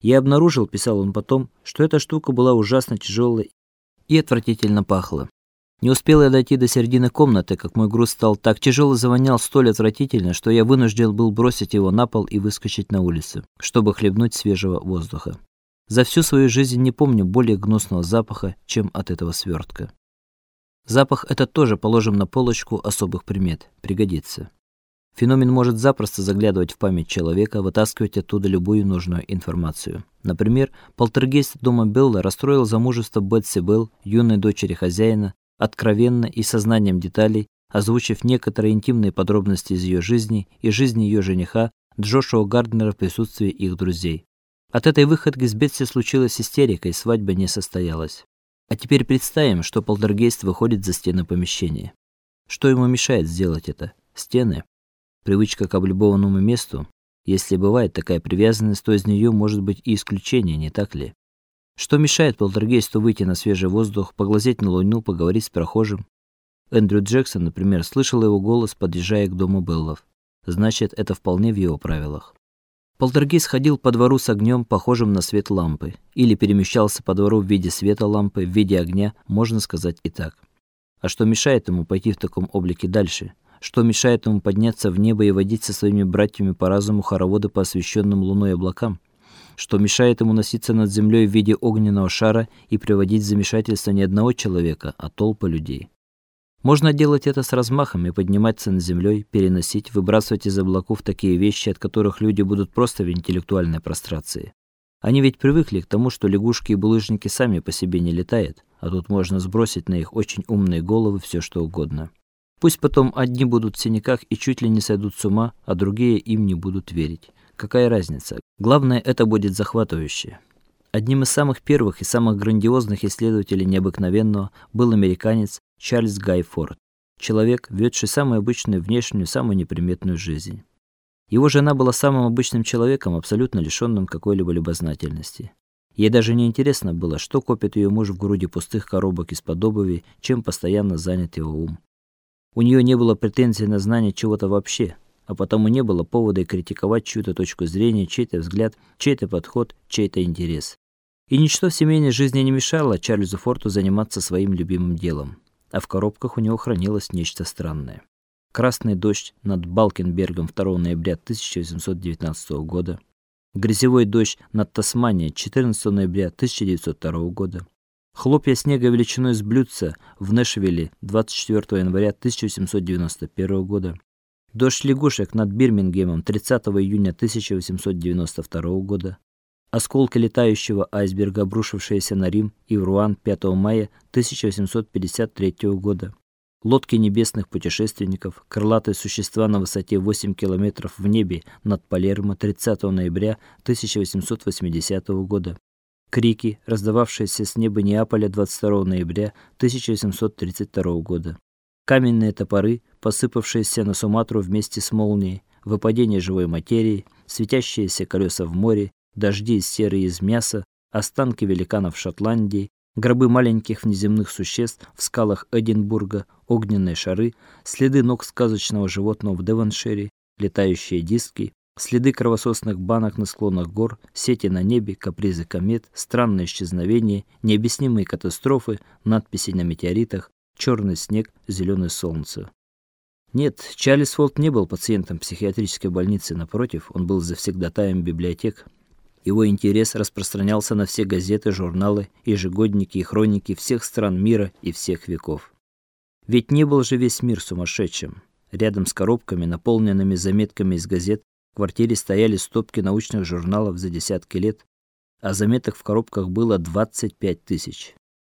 Я обнаружил, писал он потом, что эта штука была ужасно тяжелой и отвратительно пахла. Не успел я дойти до середины комнаты, как мой груз стал так тяжел и завонял столь отвратительно, что я вынужден был бросить его на пол и выскочить на улицу, чтобы хлебнуть свежего воздуха. За всю свою жизнь не помню более гнусного запаха, чем от этого свертка. Запах этот тоже положим на полочку особых примет, пригодится. Феномен может запросто заглядывать в память человека, вытаскивать оттуда любую нужную информацию. Например, полтергейст дома Белла расстроил замужество Бетси Белл, юной дочери хозяина, откровенно и сознанием деталей, озвучив некоторые интимные подробности из ее жизни и жизни ее жениха Джошуа Гарднера в присутствии их друзей. От этой выходки с Бетси случилась истерика, и свадьба не состоялась. А теперь представим, что полтергейст выходит за стены помещения. Что ему мешает сделать это? Стены. Привычка к облюбованному месту, если бывает такая привязанность, то из нее может быть и исключение, не так ли? Что мешает полтергейсту выйти на свежий воздух, поглазеть на луну, поговорить с прохожим? Эндрю Джексон, например, слышал его голос, подъезжая к дому Беллов. Значит, это вполне в его правилах. Полтергейст ходил по двору с огнем, похожим на свет лампы, или перемещался по двору в виде света лампы, в виде огня, можно сказать и так. А что мешает ему пойти в таком облике дальше? Что мешает ему подняться в небо и водить со своими братьями по разуму хороводы по освещенным луной облакам, что мешает ему носиться над землей в виде огненного шара и приводить в замешательство не одного человека, а толпы людей. Можно делать это с размахом и подниматься над землей, переносить, выбрасывать из облаков такие вещи, от которых люди будут просто в интеллектуальной прострации. Они ведь привыкли к тому, что лягушки и булыжники сами по себе не летают, а тут можно сбросить на их очень умные головы все что угодно. Пусть потом одни будут в синяках и чуть ли не сойдут с ума, а другие им не будут верить. Какая разница? Главное, это будет захватывающе. Одним из самых первых и самых грандиозных исследователей необыкновенного был американец Чарльз Гай Форд. Человек, ведший самую обычную внешнюю, самую неприметную жизнь. Его жена была самым обычным человеком, абсолютно лишенным какой-либо любознательности. Ей даже не интересно было, что копит ее муж в груди пустых коробок из-под обуви, чем постоянно занят его ум. У нее не было претензий на знание чего-то вообще, а потому не было повода критиковать чью-то точку зрения, чей-то взгляд, чей-то подход, чей-то интерес. И ничто в семейной жизни не мешало Чарльзу Форту заниматься своим любимым делом. А в коробках у него хранилось нечто странное. Красный дождь над Балкенбергом 2 ноября 1819 года, грязевой дождь над Тасманией 14 ноября 1902 года, Хлопья снега величиной с блюдца в Нэшвилле 24 января 1891 года. Дождь лягушек над Бирмингемом 30 июня 1892 года. Осколки летающего айсберга, обрушившиеся на Рим и в Руан 5 мая 1853 года. Лодки небесных путешественников, крылатые существа на высоте 8 километров в небе над Палермо 30 ноября 1880 года крики, раздававшиеся с неба Неаполя 22 ноября 1832 года. Каменные топоры, посыпавшиеся на Суматру вместе с молнией, выпадение живой материи, светящиеся колеса в море, дожди из серы из мяса, останки великанов Шотландии, гробы маленьких внеземных существ в скалах Эдинбурга, огненные шары, следы ног сказочного животного в Девоншире, летающие диски, Следы кровососных банок на склонах гор, сети на небе, капризы комет, странные исчезновения, необъяснимые катастрофы, надписи на метеоритах, черный снег, зеленое солнце. Нет, Чарльз Фолт не был пациентом психиатрической больницы, напротив, он был завсегдатаем библиотек. Его интерес распространялся на все газеты, журналы, ежегодники и хроники всех стран мира и всех веков. Ведь не был же весь мир сумасшедшим. Рядом с коробками, наполненными заметками из газет, квартире стояли стопки научных журналов за десятки лет, а заметок в коробках было 25 тысяч.